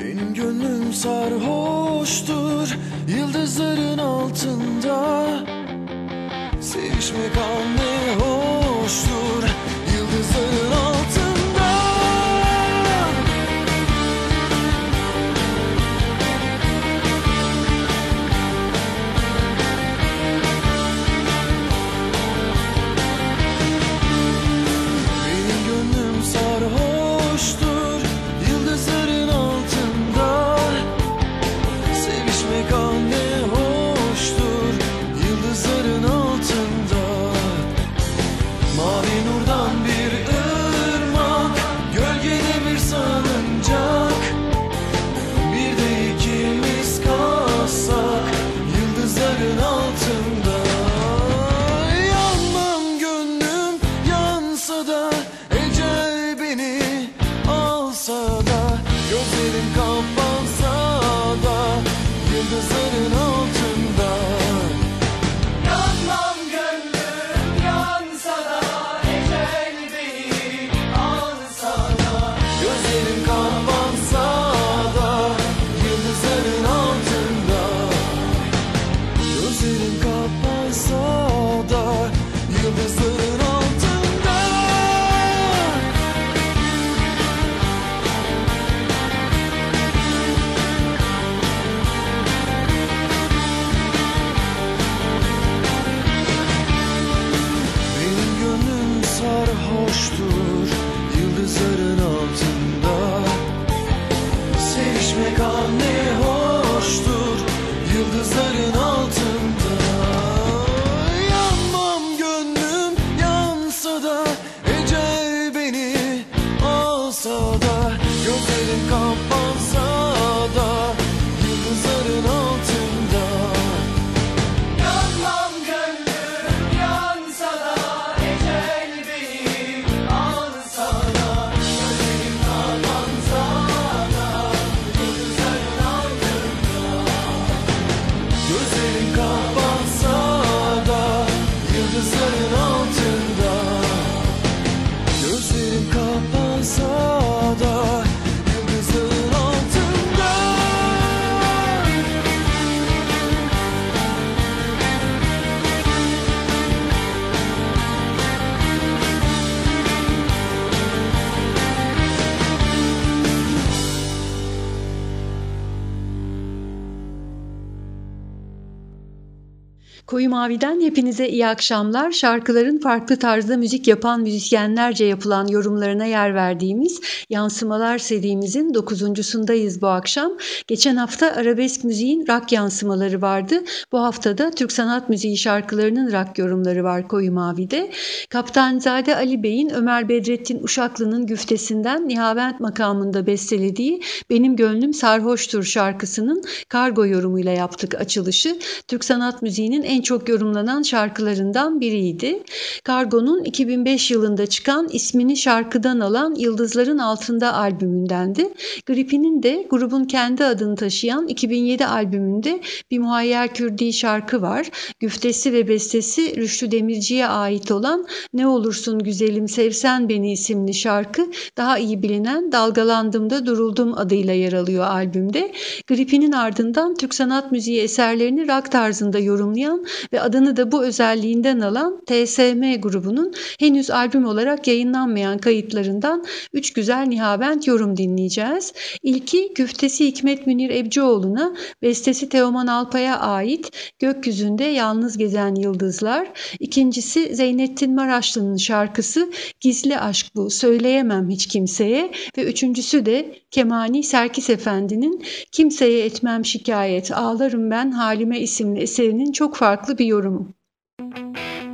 Benim gönlüm sarhoştur Yıldızların altında. Sevişmek an ne hoştur Yıldızların hepinize iyi akşamlar. Şarkıların farklı tarzda müzik yapan müzisyenlerce yapılan yorumlarına yer verdiğimiz Yansımalar serimizin dokuzuncusundayız bu akşam. Geçen hafta arabesk müziğin rock yansımaları vardı. Bu haftada Türk sanat müziği şarkılarının rock yorumları var Koyu Mavi'de. Kaptanzade Ali Bey'in Ömer Bedrettin Uşaklı'nın güftesinden Nihavent makamında bestelediği Benim Gönlüm Sarhoştur şarkısının kargo yorumuyla yaptık açılışı. Türk sanat müziğinin en çok yorumlanan şarkılarından biriydi. Kargo'nun 2005 yılında çıkan ismini şarkıdan alan Yıldızların Altında albümündendi. Gripin'in de grubun kendi adını taşıyan 2007 albümünde bir muhayyer kürdi şarkı var. Güftesi ve bestesi Rüştü Demirci'ye ait olan Ne Olursun Güzelim Sevsen Beni isimli şarkı daha iyi bilinen Dalgalandım da Duruldum adıyla yer alıyor albümde. Gripin'in ardından Türk sanat müziği eserlerini rock tarzında yorumlayan ve adını da bu özelliğinden alan TSM grubunun henüz albüm olarak yayınlanmayan kayıtlarından üç güzel nihavent yorum dinleyeceğiz. İlki güftesi Hikmet Münir Ebcioğlu'na, bestesi Teoman Alpay'a ait Gökyüzünde Yalnız Gezen Yıldızlar. İkincisi Zeynettin Maraşlı'nın şarkısı Gizli Aşk Bu Söyleyemem Hiç Kimseye ve üçüncüsü de Kemani Serkis Efendi'nin Kimseye Etmem Şikayet Ağlarım Ben Halime isimli eserinin çok farklı bir yorumu. Utanmaktan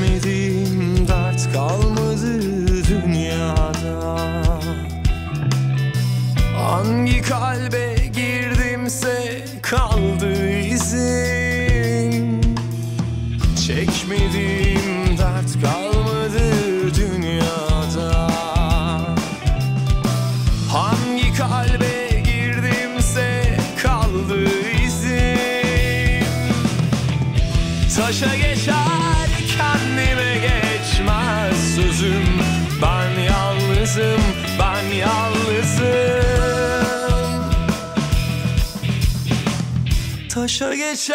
me the should get.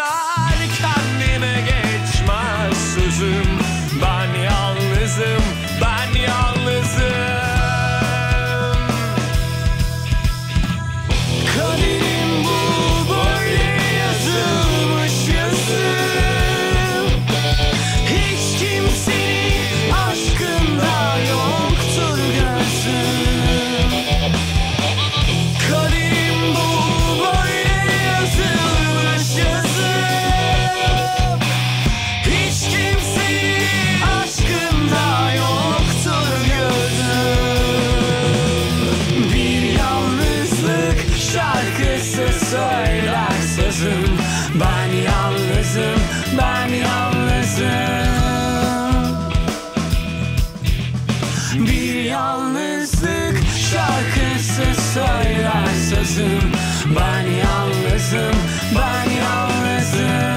Ben yalnızım, ben yalnızım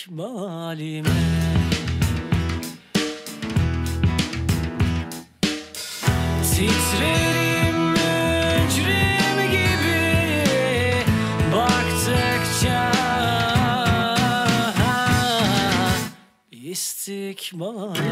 istikbalime Titrerim mücrim gibi Baktıkça. İstikbalime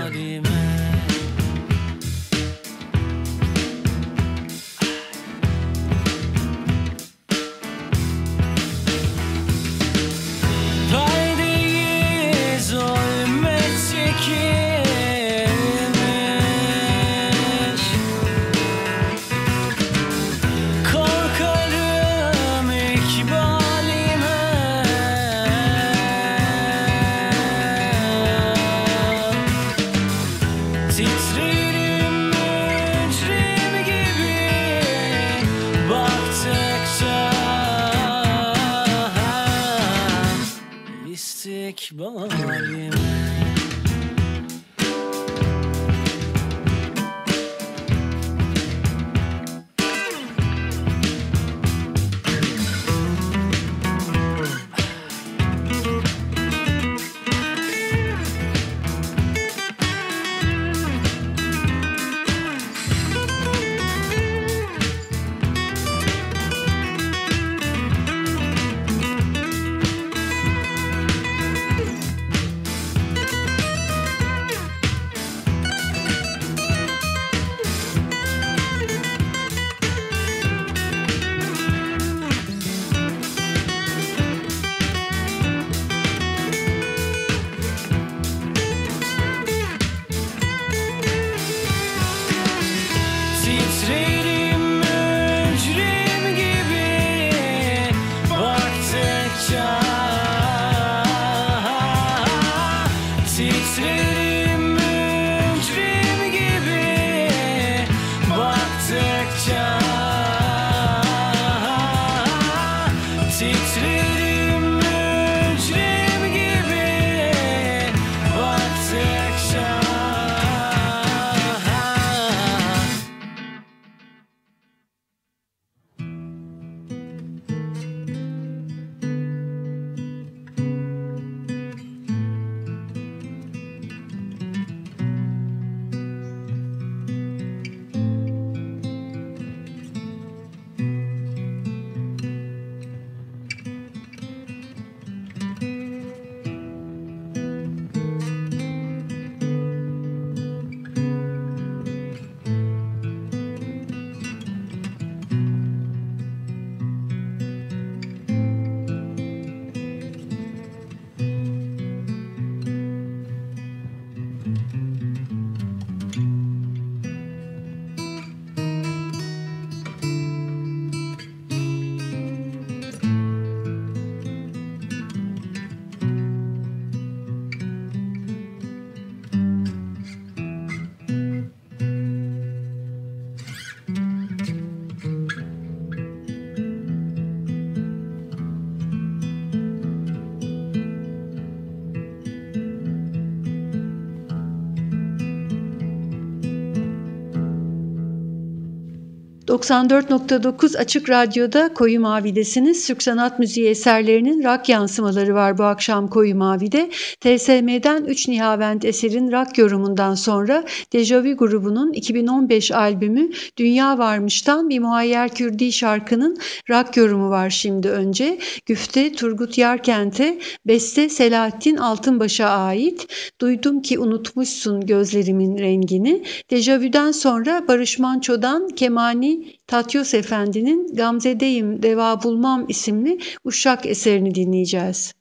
94.9 Açık Radyo'da Koyu Mavi'desiniz. Türk Sanat Müziği eserlerinin rock yansımaları var bu akşam Koyu Mavi'de. TSM'den 3 Nihavent eserin rock yorumundan sonra Dejavu grubunun 2015 albümü Dünya Varmış'tan bir muayyer Kürdi şarkının rock yorumu var şimdi önce. Güfte Turgut Yarkent'e, beste Selahattin Altınbaş'a ait. Duydum ki unutmuşsun gözlerimin rengini. Dejavu'dan sonra Barış Manço'dan Kemani Tatyos Efendi'nin Gamze'deyim Deva Bulmam isimli Uşak eserini dinleyeceğiz.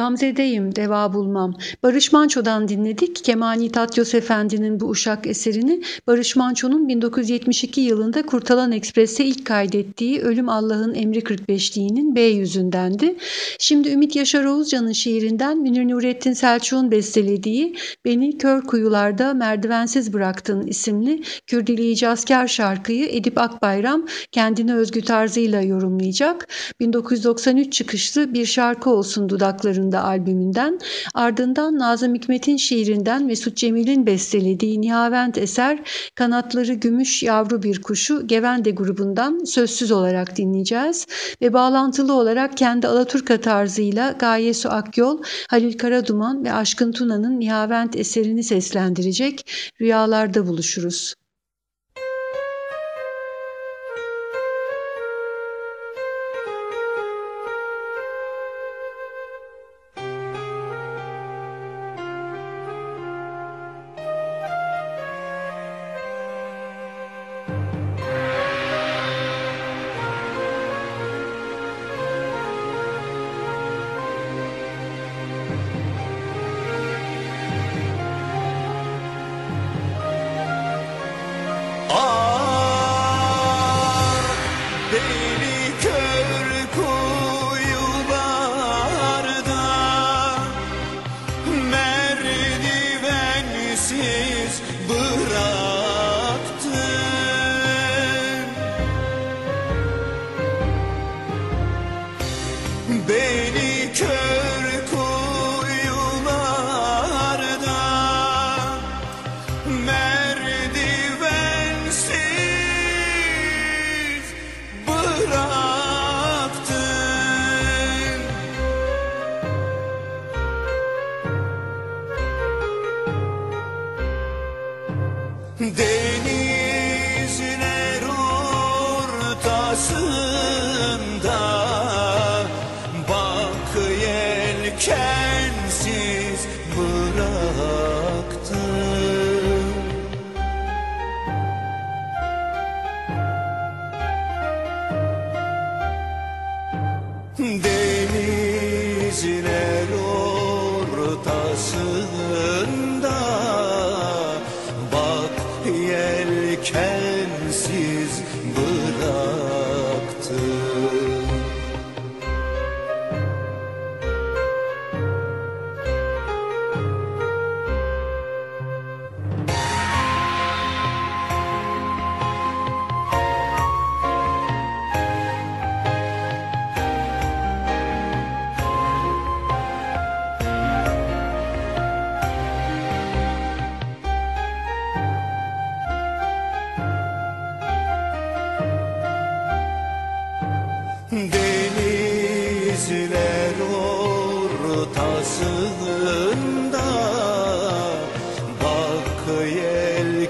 Gamze'deyim, deva bulmam. Barış Manço'dan dinledik. Kemani Tatyos Efendi'nin bu uşak eserini Barış Manço'nun 1972 yılında Kurtalan Ekspres'e ilk kaydettiği Ölüm Allah'ın Emri 45'liğinin B yüzündendi. Şimdi Ümit Yaşar Oğuzcan'ın şiirinden Münir Nurettin Selçuk'un bestelediği Beni Kör Kuyularda Merdivensiz Bıraktın isimli Kürdiliğici asker şarkıyı Edip Akbayram kendine özgü tarzıyla yorumlayacak. 1993 çıkışlı bir şarkı olsun dudaklarında albümünden ardından Nazım Hikmet'in şiirinden Mesut Cemil'in bestelediği Nihavent eser Kanatları Gümüş Yavru Bir Kuşu Gevende grubundan sözsüz olarak dinleyeceğiz ve bağlantılı olarak kendi Alaturka tarzıyla Gaye Su Akyol, Halil Karaduman ve Aşkın Tuna'nın Nihavent eserini seslendirecek Rüyalarda buluşuruz.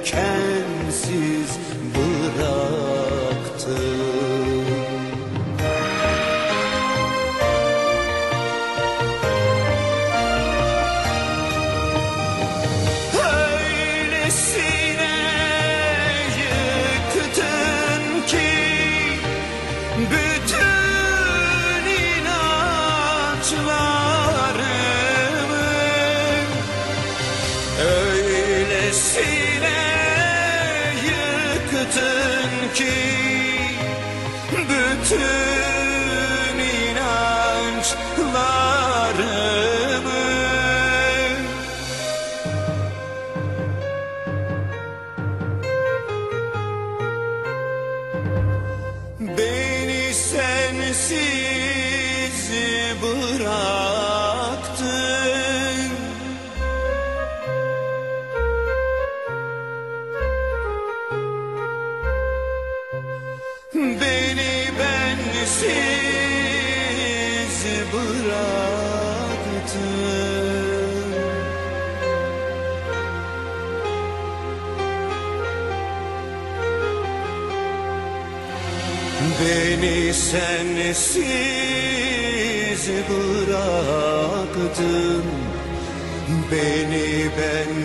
Ortasında Bak ki bütün sensiz bıraktın Beni bensiz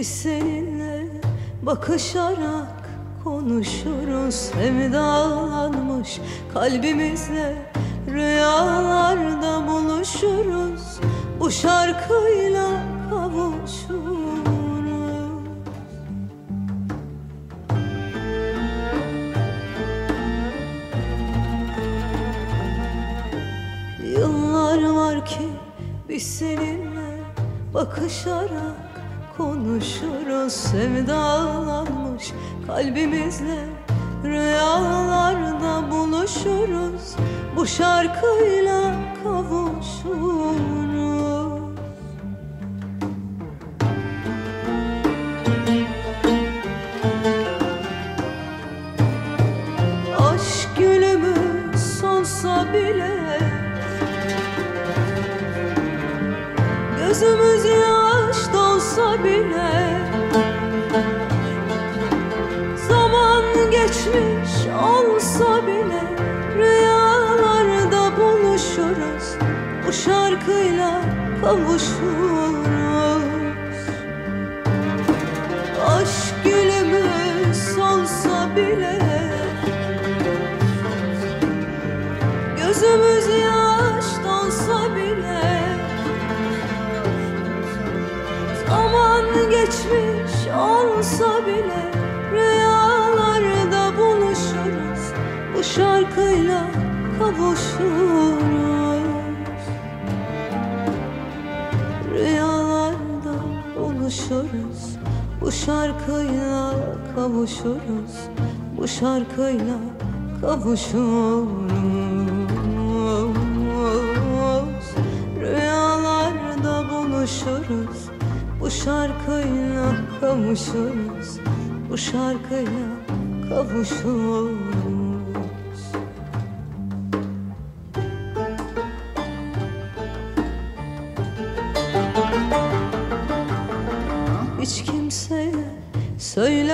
biz seninle bakışarak konuşuruz. Sevdalanmış kalbimizle rüyalarda buluşuruz. Bu şarkıyla kavuşuruz. Yıllar var ki biz seninle bakışarak konuşuruz Sevdalanmış kalbimizle. Rüyalarda buluşuruz Bu şarkıyla kavuşuruz kavuşuruz. Aşk gülümüz solsa bile Gözümüz yaş dolsa bile Zaman geçmiş olsa bile Rüyalarda buluşuruz Bu şarkıyla kavuşuruz buluşuruz Bu şarkıyla kavuşuruz. Bu şarkıyla kavuşuruz. Rüyalarda buluşuruz. Bu şarkıyla kavuşuruz. Bu şarkıyla kavuşuruz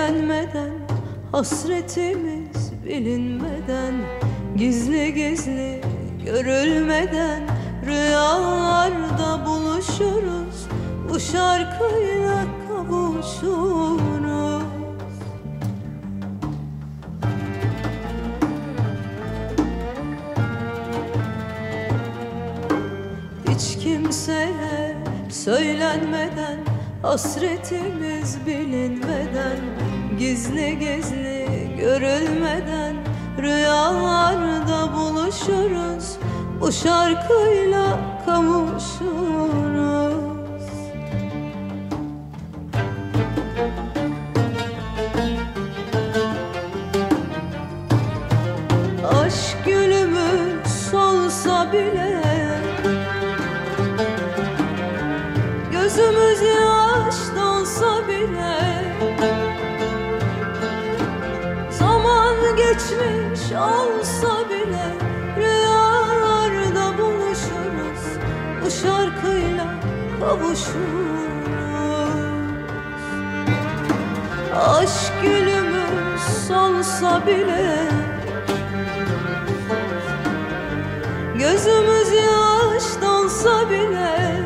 söylenmeden Hasretimiz bilinmeden Gizli gizli görülmeden Rüyalarda buluşuruz Bu şarkıyla kavuşuruz. Hiç kimseye söylenmeden Hasretimiz bilinmeden Gizli gizli görülmeden Rüyalarda buluşuruz. Bu şarkıyla kavuşuruz geçmiş olsa bile Rüyalarda buluşuruz. Bu şarkıyla kavuşuruz. Aşk gülümüz solsa bile Gözümüz yaş dolsa bile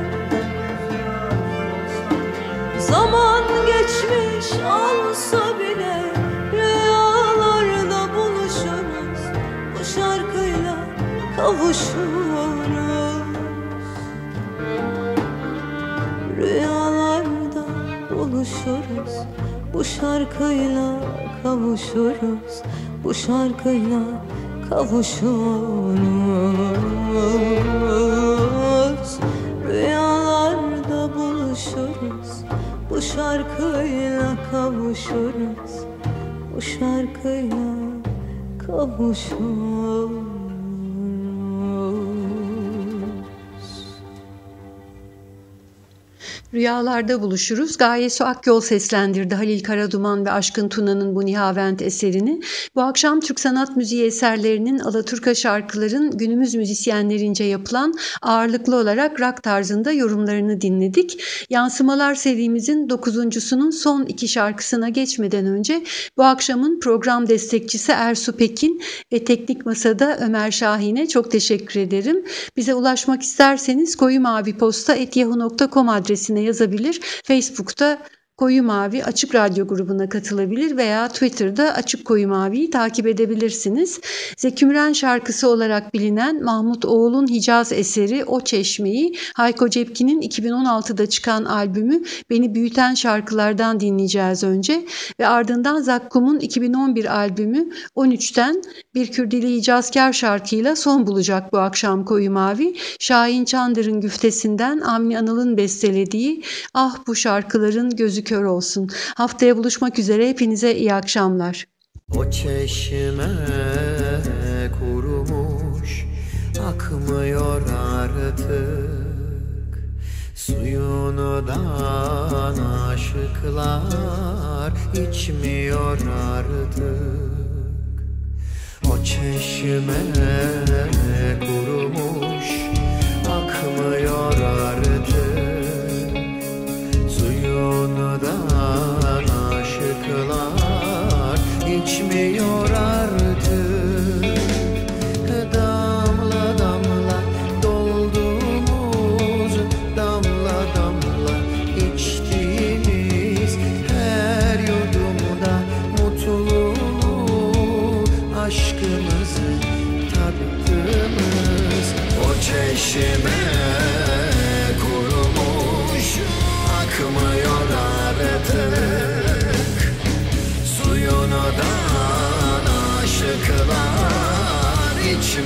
Zaman geçmiş olsa kavuşuruz. Rüyalarda buluşuruz. Bu şarkıyla kavuşuruz. Bu şarkıyla kavuşuruz. Rüyalarda buluşuruz. Bu şarkıyla kavuşuruz. Bu şarkıyla kavuşuruz Rüyalarda buluşuruz. Gaye Su Akyol seslendirdi Halil Karaduman ve Aşkın Tuna'nın bu Nihavent eserini. Bu akşam Türk sanat müziği eserlerinin Alaturka şarkıların günümüz müzisyenlerince yapılan ağırlıklı olarak rock tarzında yorumlarını dinledik. Yansımalar serimizin dokuzuncusunun son iki şarkısına geçmeden önce bu akşamın program destekçisi Ersu Pekin ve teknik masada Ömer Şahin'e çok teşekkür ederim. Bize ulaşmak isterseniz koyu mavi yazabilir. Facebook'ta Koyu Mavi Açık Radyo grubuna katılabilir veya Twitter'da Açık Koyu Mavi'yi takip edebilirsiniz. Zeki Müren şarkısı olarak bilinen Mahmut Oğul'un Hicaz eseri O Çeşme'yi Hayko Cepkin'in 2016'da çıkan albümü Beni Büyüten Şarkılardan dinleyeceğiz önce ve ardından Zakkum'un 2011 albümü 13'ten bir Kürdili Hicazkar şarkıyla son bulacak bu akşam Koyu Mavi. Şahin Çandır'ın güftesinden Avni Anıl'ın bestelediği Ah bu şarkıların gözü kör olsun. Haftaya buluşmak üzere hepinize iyi akşamlar. O çeşme kurumuş akmıyor artık Suyundan aşıklar içmiyor artık O çeşme kurumuş akmıyor artık Suyundan aşıklar içmiyor artık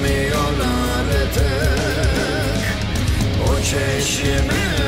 içmiyor artık O çeşme